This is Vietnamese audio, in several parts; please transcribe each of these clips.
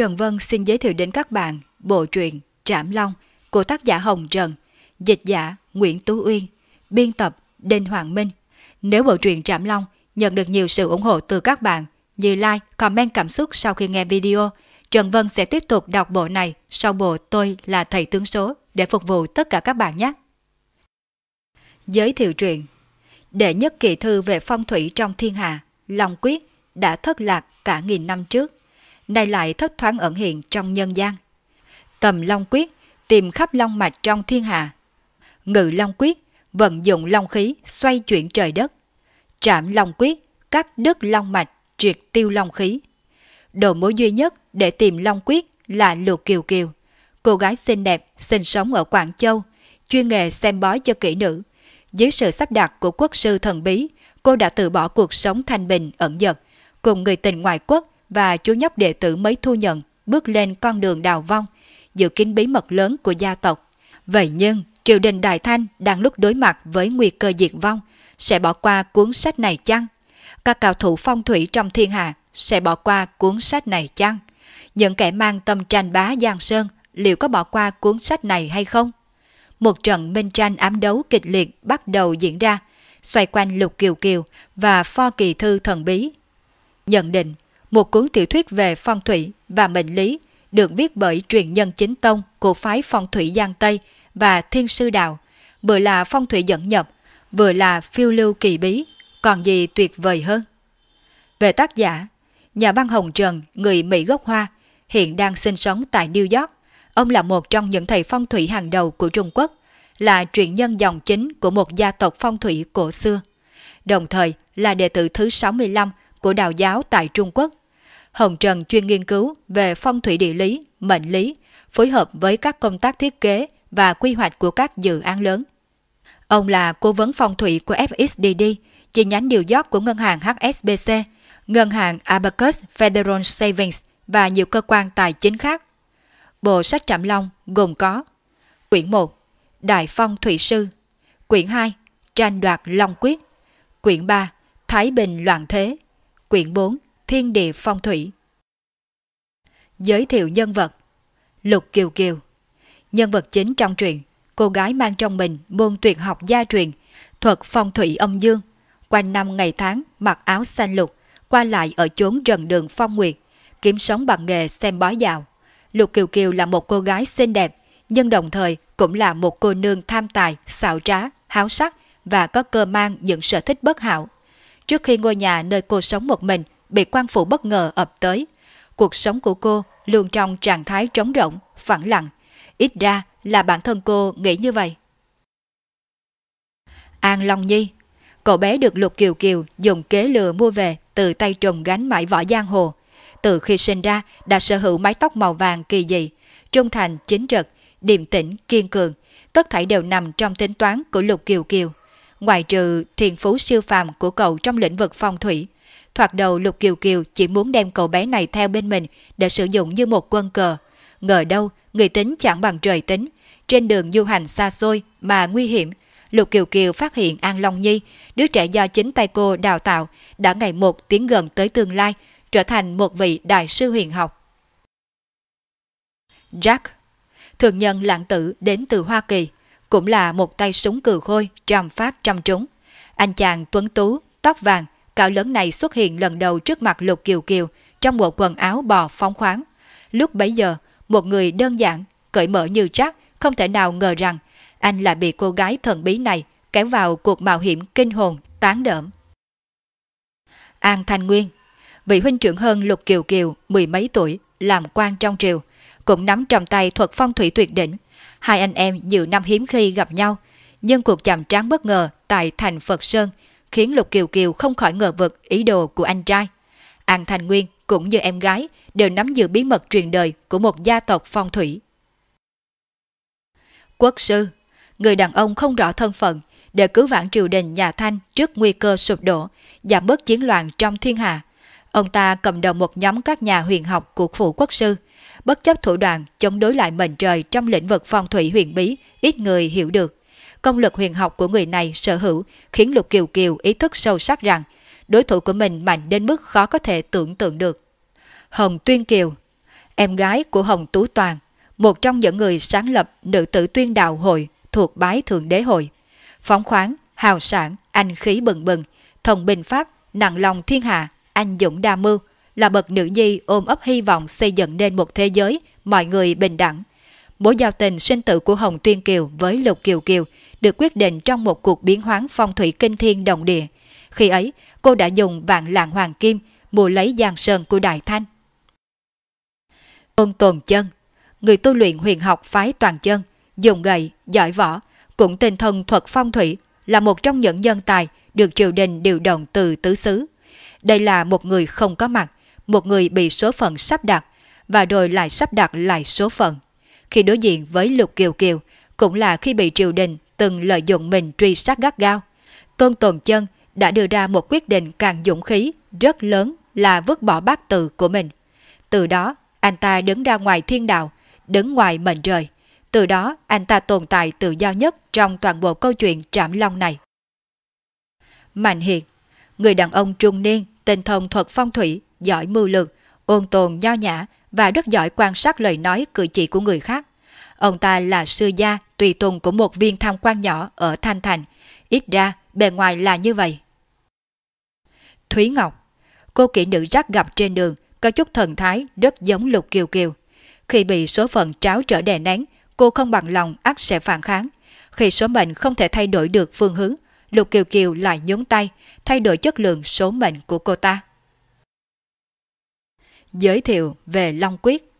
Trần Vân xin giới thiệu đến các bạn bộ truyện Trảm Long của tác giả Hồng Trần, dịch giả Nguyễn Tú Uyên, biên tập Đinh Hoàng Minh. Nếu bộ truyện Trảm Long nhận được nhiều sự ủng hộ từ các bạn như like, comment cảm xúc sau khi nghe video, Trần Vân sẽ tiếp tục đọc bộ này sau bộ Tôi là Thầy Tướng Số để phục vụ tất cả các bạn nhé. Giới thiệu truyện Đệ nhất kỳ thư về phong thủy trong thiên hạ, Long Quyết, đã thất lạc cả nghìn năm trước, nay lại thất thoáng ẩn hiện trong nhân gian. Tầm Long Quyết tìm khắp long mạch trong thiên hạ. Ngự Long Quyết vận dụng long khí xoay chuyển trời đất. Trạm Long Quyết cắt đứt long mạch triệt tiêu long khí. Đầu mối duy nhất để tìm Long Quyết là Lục Kiều Kiều, cô gái xinh đẹp sinh sống ở Quảng Châu, chuyên nghề xem bói cho kỹ nữ. Dưới sự sắp đặt của quốc sư thần bí, cô đã từ bỏ cuộc sống thanh bình ẩn dật, cùng người tình ngoại quốc và chú nhóc đệ tử mới thu nhận bước lên con đường đào vong, giữ kín bí mật lớn của gia tộc. Vậy nhưng, triều đình Đại Thanh đang lúc đối mặt với nguy cơ diệt vong, sẽ bỏ qua cuốn sách này chăng? Các cao thủ phong thủy trong thiên hạ sẽ bỏ qua cuốn sách này chăng? Những kẻ mang tâm tranh bá Giang Sơn liệu có bỏ qua cuốn sách này hay không? Một trận minh tranh ám đấu kịch liệt bắt đầu diễn ra, xoay quanh Lục Kiều Kiều và Pho Kỳ Thư Thần Bí. Nhận định, một cuốn tiểu thuyết về phong thủy và mệnh lý được viết bởi truyền nhân chính tông của phái phong thủy Giang Tây và Thiên Sư Đạo, vừa là phong thủy dẫn nhập, vừa là phiêu lưu kỳ bí, còn gì tuyệt vời hơn. Về tác giả, nhà văn Hồng Trần, người Mỹ gốc Hoa, hiện đang sinh sống tại New York. Ông là một trong những thầy phong thủy hàng đầu của Trung Quốc, là truyền nhân dòng chính của một gia tộc phong thủy cổ xưa. Đồng thời là đệ tử thứ 65 của đạo giáo tại Trung Quốc. Hồng Trần chuyên nghiên cứu về phong thủy địa lý, mệnh lý, phối hợp với các công tác thiết kế và quy hoạch của các dự án lớn. Ông là cố vấn phong thủy của FXDD, chi nhánh New York của ngân hàng HSBC, ngân hàng Abacus Federal Savings và nhiều cơ quan tài chính khác. Bộ sách Trạm Long gồm có Quyển 1 Đại Phong Thủy Sư Quyển 2 Tranh đoạt Long Quyết Quyển 3 Thái Bình Loạn Thế Quyển 4 Thiên Địa Phong Thủy. Giới thiệu nhân vật Lục Kiều Kiều. Nhân vật chính trong truyện Cô gái mang trong mình môn tuyệt học gia truyền Thuật phong thủy âm dương. Quanh năm ngày tháng mặc áo xanh lục Qua lại ở chốn rần đường phong nguyệt Kiếm sống bằng nghề xem bói dạo. Lục Kiều Kiều là một cô gái xinh đẹp Nhưng đồng thời cũng là một cô nương tham tài, xạo trá, háo sắc Và có cơ mang những sở thích bất hảo. Trước khi ngôi nhà nơi cô sống một mình bị quan phủ bất ngờ ập tới, cuộc sống của cô luôn trong trạng thái trống rỗng, phẳng lặng. Ít ra là bản thân cô nghĩ như vậy. An Long Nhi Cậu bé được Lục Kiều Kiều dùng kế lừa mua về từ tay trùng gánh mãi võ giang hồ. Từ khi sinh ra đã sở hữu mái tóc màu vàng kỳ dị, trung thành, chính trực, điềm tĩnh, kiên cường. Tất thảy đều nằm trong tính toán của Lục Kiều Kiều. Ngoài trừ thiền phú siêu phàm của cậu trong lĩnh vực phong thủy, thoạt đầu Lục Kiều Kiều chỉ muốn đem cậu bé này theo bên mình để sử dụng như một quân cờ. Ngờ đâu, người tính chẳng bằng trời tính. Trên đường du hành xa xôi mà nguy hiểm, Lục Kiều Kiều phát hiện An Long Nhi, đứa trẻ do chính tay cô đào tạo, đã ngày một tiến gần tới tương lai, trở thành một vị đại sư huyền học. Jack Thường nhân lãng tử đến từ Hoa Kỳ, cũng là một tay súng cừ khôi trăm phát trăm trúng. Anh chàng tuấn tú, tóc vàng, cao lớn này xuất hiện lần đầu trước mặt Lục Kiều Kiều trong bộ quần áo bò phóng khoáng. Lúc bấy giờ, một người đơn giản, cởi mở như trác không thể nào ngờ rằng anh lại bị cô gái thần bí này kéo vào cuộc mạo hiểm kinh hồn, tán đỡm. An Thanh Nguyên Vị huynh trưởng hơn Lục Kiều Kiều, mười mấy tuổi, làm quan trong triều, cũng nắm trong tay thuật phong thủy tuyệt đỉnh. Hai anh em nhiều năm hiếm khi gặp nhau, nhưng cuộc chạm trán bất ngờ tại thành Phật Sơn khiến Lục Kiều Kiều không khỏi ngờ vực ý đồ của anh trai. An Thành Nguyên cũng như em gái đều nắm giữ bí mật truyền đời của một gia tộc phong thủy. Quốc sư, người đàn ông không rõ thân phận để cứu vãn triều đình nhà Thanh trước nguy cơ sụp đổ, giảm bớt chiến loạn trong thiên hạ. Ông ta cầm đầu một nhóm các nhà huyền học của phủ quốc sư, bất chấp thủ đoạn chống đối lại mệnh trời trong lĩnh vực phong thủy huyền bí, ít người hiểu được. Công lực huyền học của người này sở hữu khiến Lục Kiều Kiều ý thức sâu sắc rằng đối thủ của mình mạnh đến mức khó có thể tưởng tượng được. Hồng Tuyên Kiều em gái của Hồng Tú Toàn, một trong những người sáng lập nữ tử tuyên đạo hội thuộc bái thượng đế hội. Phóng khoáng, hào sản, anh khí bừng bừng, thông bình pháp, nặng lòng thiên hạ, anh dũng đa mưu, là bậc nữ nhi ôm ấp hy vọng xây dựng nên một thế giới mọi người bình đẳng. Mối giao tình sinh tử của Hồng Tuyên Kiều với Lục Kiều Kiều được quyết định trong một cuộc biến hoán phong thủy kinh thiên động địa. Khi ấy, cô đã dùng vạn lạng hoàng kim mua lấy giang sơn của Đại Thanh. Ôn Tồn Chân, người tu luyện huyền học phái toàn chân, dùng gậy, giỏi võ, cũng tinh thần thuật phong thủy, là một trong những nhân tài được triều đình điều động từ tứ xứ. Đây là một người không có mặt, một người bị số phận sắp đặt, và rồi lại sắp đặt lại số phận. Khi đối diện với Lục Kiều Kiều, cũng là khi bị triều đình từng lợi dụng mình truy sát gắt gao. Tôn Tồn Chân đã đưa ra một quyết định càng dũng khí, rất lớn là vứt bỏ bát tự của mình. Từ đó, anh ta đứng ra ngoài thiên đạo, đứng ngoài mệnh trời. Từ đó, anh ta tồn tại tự do nhất trong toàn bộ câu chuyện trảm long này. Mạnh Hiền, người đàn ông trung niên, tinh thông thuật phong thủy, giỏi mưu lược, ôn tồn nho nhã và rất giỏi quan sát lời nói cử chỉ của người khác. Ông ta là sư gia tùy tùng của một viên tham quan nhỏ ở Thanh Thành. Ít ra, bề ngoài là như vậy. Thúy Ngọc Cô kỹ nữ rắc gặp trên đường, có chút thần thái rất giống Lục Kiều Kiều. Khi bị số phận tráo trở đè nén, cô không bằng lòng ắt sẽ phản kháng. Khi số mệnh không thể thay đổi được phương hướng, Lục Kiều Kiều lại nhún tay, thay đổi chất lượng số mệnh của cô ta. Giới thiệu về Long Quyết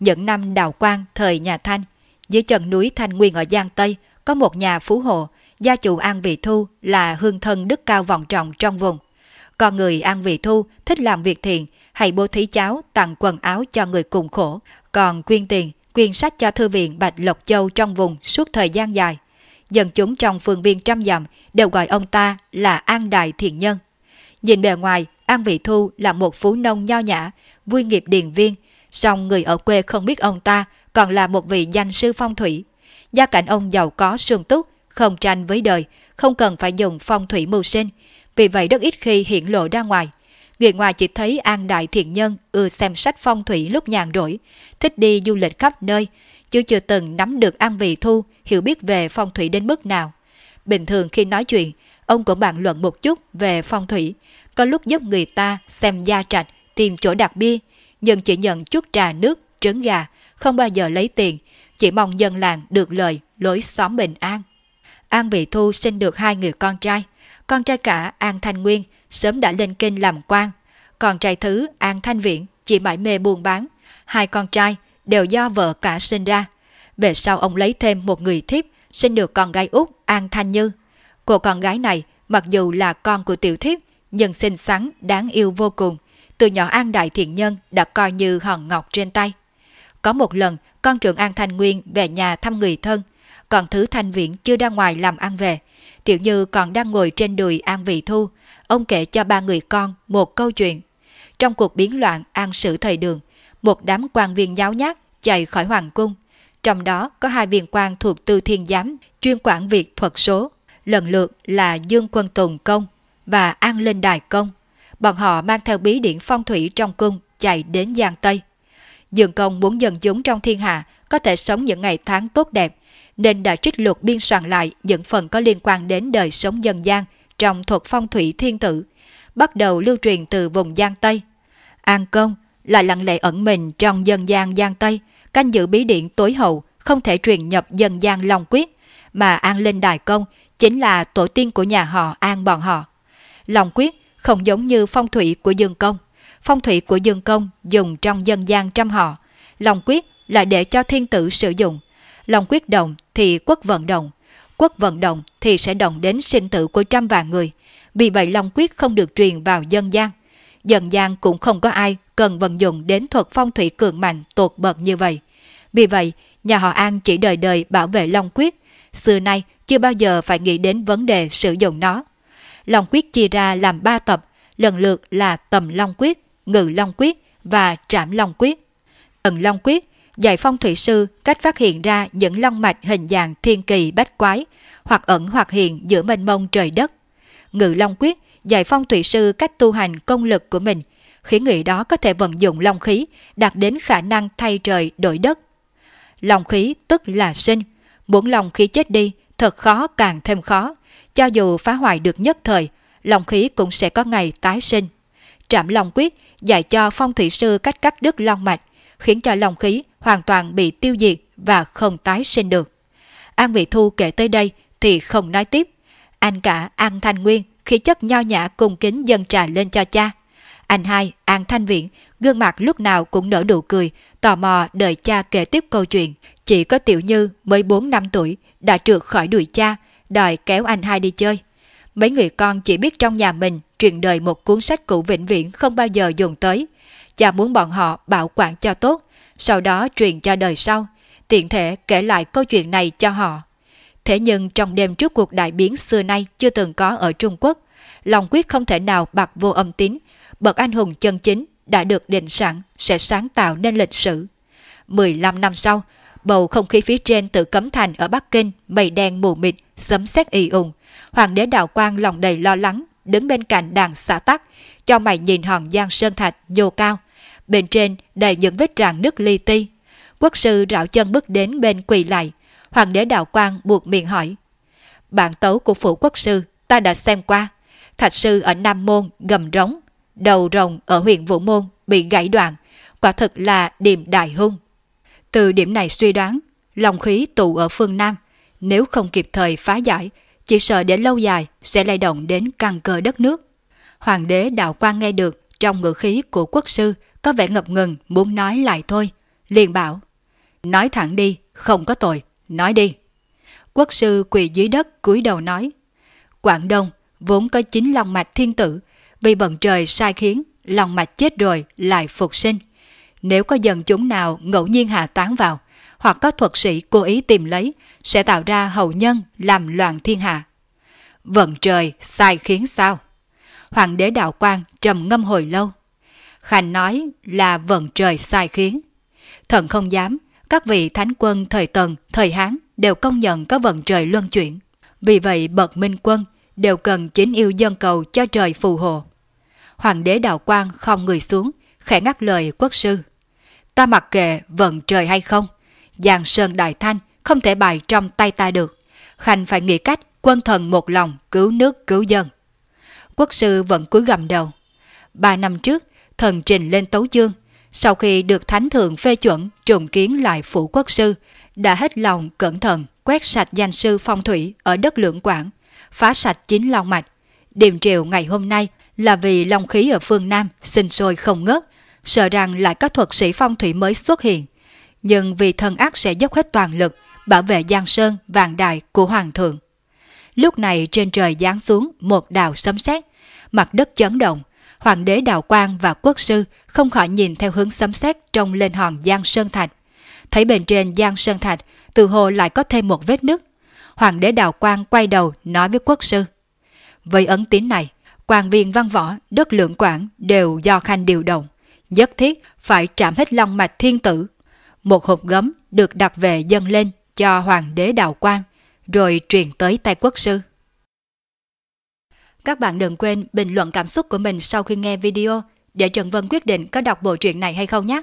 Những năm đào quang thời nhà Thanh, dưới chân núi Thanh Nguyên ở Giang Tây có một nhà phú hộ, gia chủ An Vị Thu là hương thân đức cao vọng trọng trong vùng. Con người An Vị Thu thích làm việc thiện, hay bố thí cháo tặng quần áo cho người cùng khổ, còn quyên tiền, quyên sách cho thư viện Bạch Lộc Châu trong vùng suốt thời gian dài. Dân chúng trong phường viên trăm dặm đều gọi ông ta là An Đại Thiện Nhân. Nhìn bề ngoài, An Vị Thu là một phú nông nho nhã, vui nghiệp điền viên, song người ở quê không biết ông ta còn là một vị danh sư phong thủy. Gia cảnh ông giàu có sung túc, không tranh với đời, không cần phải dùng phong thủy mưu sinh, vì vậy rất ít khi hiện lộ ra ngoài. Người ngoài chỉ thấy An Đại Thiện Nhân ưa xem sách phong thủy lúc nhàn rỗi, thích đi du lịch khắp nơi, chứ chưa từng nắm được An Vị Thu hiểu biết về phong thủy đến mức nào. Bình thường khi nói chuyện, ông cũng bàn luận một chút về phong thủy, có lúc giúp người ta xem gia trạch, tìm chỗ đặt bia, nhưng chỉ nhận chút trà nước, trứng gà, không bao giờ lấy tiền, chỉ mong dân làng được lời, lối xóm bình an. An Vị Thu sinh được hai người con trai, con trai cả An Thanh Nguyên sớm đã lên kinh làm quan, còn trai thứ An Thanh Viễn chỉ mãi mê buôn bán, hai con trai đều do vợ cả sinh ra. Về sau ông lấy thêm một người thiếp, sinh được con gái út An Thanh Như. Cô con gái này mặc dù là con của tiểu thiếp, nhưng xinh xắn, đáng yêu vô cùng. Từ nhỏ An Đại Thiện Nhân đã coi như hòn ngọc trên tay. Có một lần, con trưởng An Thanh Nguyên về nhà thăm người thân, còn thứ Thanh Viễn chưa ra ngoài làm ăn về. Tiểu Như còn đang ngồi trên đùi An Vị Thu, ông kể cho ba người con một câu chuyện. Trong cuộc biến loạn an sử thời đường, một đám quan viên nháo nhác chạy khỏi hoàng cung. Trong đó có hai viên quan thuộc tư thiên giám chuyên quản việc thuật số, lần lượt là Dương Quân Tùng Công và An Linh Đài Công. Bọn họ mang theo bí điển phong thủy trong cung chạy đến Giang Tây. Dương Công muốn dân chúng trong thiên hạ có thể sống những ngày tháng tốt đẹp, nên đã trích lục biên soạn lại những phần có liên quan đến đời sống dân gian trong thuật phong thủy thiên tử, bắt đầu lưu truyền từ vùng Giang Tây. An Công lại lặng lẽ ẩn mình trong dân gian Giang Tây, canh giữ bí điện tối hậu, không thể truyền nhập dân gian Long Quyết, mà An Linh Đài Công chính là tổ tiên của nhà họ An bọn họ. Long Quyết không giống như phong thủy của Dương Công. Phong thủy của Dương Công dùng trong dân gian trăm họ. Long Quyết là để cho thiên tử sử dụng. Long Quyết động thì quốc vận động. Quốc vận động thì sẽ động đến sinh tử của trăm vạn người. Vì vậy Long Quyết không được truyền vào dân gian. Dân gian cũng không có ai cần vận dụng đến thuật phong thủy cường mạnh tột bậc như vậy. Vì vậy, nhà họ An chỉ đời đời bảo vệ Long Quyết. Xưa nay chưa bao giờ phải nghĩ đến vấn đề sử dụng nó. Long Quyết chia ra làm ba tập, lần lượt là Tầm Long Quyết, Ngự Long Quyết và Trảm Long Quyết. Tần Long Quyết dạy phong thủy sư cách phát hiện ra những long mạch hình dạng thiên kỳ bách quái, hoặc ẩn hoặc hiện giữa mênh mông trời đất. Ngự Long Quyết dạy phong thủy sư cách tu hành công lực của mình, khiến người đó có thể vận dụng long khí đạt đến khả năng thay trời đổi đất. Long khí tức là sinh, muốn long khí chết đi thật khó càng thêm khó, cho dù phá hoại được nhất thời, lòng khí cũng sẽ có ngày tái sinh. Trạm Long Quyết dạy cho phong thủy sư cách cắt đứt long mạch, khiến cho lòng khí hoàn toàn bị tiêu diệt và không tái sinh được. An Vị Thu kể tới đây thì không nói tiếp. Anh cả An Thanh Nguyên khi chất nho nhã cùng kính dâng trà lên cho cha. Anh hai, An Thanh Viễn, gương mặt lúc nào cũng nở nụ cười, tò mò đợi cha kể tiếp câu chuyện. Chỉ có Tiểu Như mới 4 năm tuổi, đã trượt khỏi đuổi cha, đòi kéo anh hai đi chơi. Mấy người con chỉ biết trong nhà mình truyền đời một cuốn sách cũ vĩnh viễn không bao giờ dùng tới. Cha muốn bọn họ bảo quản cho tốt, sau đó truyền cho đời sau, tiện thể kể lại câu chuyện này cho họ. Thế nhưng trong đêm trước cuộc đại biến xưa nay chưa từng có ở Trung Quốc, lòng quyết không thể nào bạc vô âm tín, bậc anh hùng chân chính đã được định sẵn sẽ sáng tạo nên lịch sử. 15 năm sau, bầu không khí phía trên tự cấm thành ở Bắc Kinh mây đen mù mịt, sấm sét y ùng. Hoàng đế đạo quang lòng đầy lo lắng, đứng bên cạnh đàn xã tắc, cho mày nhìn hòn giang sơn thạch nhô cao. Bên trên đầy những vết rạn nước li ti. Quốc sư rảo chân bước đến bên quỳ lại. Hoàng đế đạo quang buộc miệng hỏi. Bản tấu của phủ quốc sư ta đã xem qua. Thạch sư ở Nam Môn gầm rống, đầu rồng ở huyện Vũ Môn bị gãy đoạn, quả thực là điểm đại hung. Từ điểm này suy đoán, lòng khí tụ ở phương Nam, nếu không kịp thời phá giải, chỉ sợ để lâu dài sẽ lay động đến căn cơ đất nước. Hoàng đế đạo quan nghe được trong ngữ khí của quốc sư có vẻ ngập ngừng muốn nói lại thôi, liền bảo, nói thẳng đi, không có tội, nói đi. Quốc sư quỳ dưới đất cúi đầu nói, Quảng Đông vốn có chính lòng mạch thiên tử, vì bận trời sai khiến, lòng mạch chết rồi lại phục sinh. Nếu có dân chúng nào ngẫu nhiên hạ tán vào, hoặc có thuật sĩ cố ý tìm lấy, sẽ tạo ra hậu nhân làm loạn thiên hạ. Vận trời sai khiến sao? Hoàng đế đạo quan trầm ngâm hồi lâu. Khanh nói là vận trời sai khiến. Thần không dám, các vị thánh quân thời Tần, thời Hán đều công nhận có vận trời luân chuyển. Vì vậy bậc minh quân đều cần chính yêu dân cầu cho trời phù hộ. Hoàng đế đạo quan không người xuống, khẽ ngắt lời quốc sư. Ta mặc kệ vận trời hay không, Giang Sơn Đại Thanh không thể bày trong tay ta được. Khanh phải nghĩ cách quân thần một lòng cứu nước cứu dân. Quốc sư vẫn cúi gầm đầu. Ba năm trước, thần trình lên tấu chương. Sau khi được thánh thượng phê chuẩn trùng kiến lại phủ quốc sư, đã hết lòng cẩn thận quét sạch danh sư phong thủy ở đất lưỡng quảng, phá sạch chính long mạch. Điềm triều ngày hôm nay là vì long khí ở phương Nam sinh sôi không ngớt, sợ rằng lại có thuật sĩ phong thủy mới xuất hiện. Nhưng vì thần ác sẽ dốc hết toàn lực bảo vệ Giang Sơn vàng đài của Hoàng thượng. Lúc này trên trời giáng xuống một đào sấm sét, mặt đất chấn động, hoàng đế đạo quang và quốc sư không khỏi nhìn theo hướng sấm sét trong lên hòn Giang Sơn Thạch. Thấy bên trên Giang Sơn Thạch, từ hồ lại có thêm một vết nứt. Hoàng đế đạo quang quay đầu nói với quốc sư. Với ấn tín này, quan viên văn võ, đất lượng quản đều do khanh điều động. Nhất thiết phải trảm hết long mạch thiên tử. Một hộp gấm được đặt về dâng lên cho hoàng đế đào quan, rồi truyền tới tay quốc sư. Các bạn đừng quên bình luận cảm xúc của mình sau khi nghe video để Trần Vân quyết định có đọc bộ truyện này hay không nhé.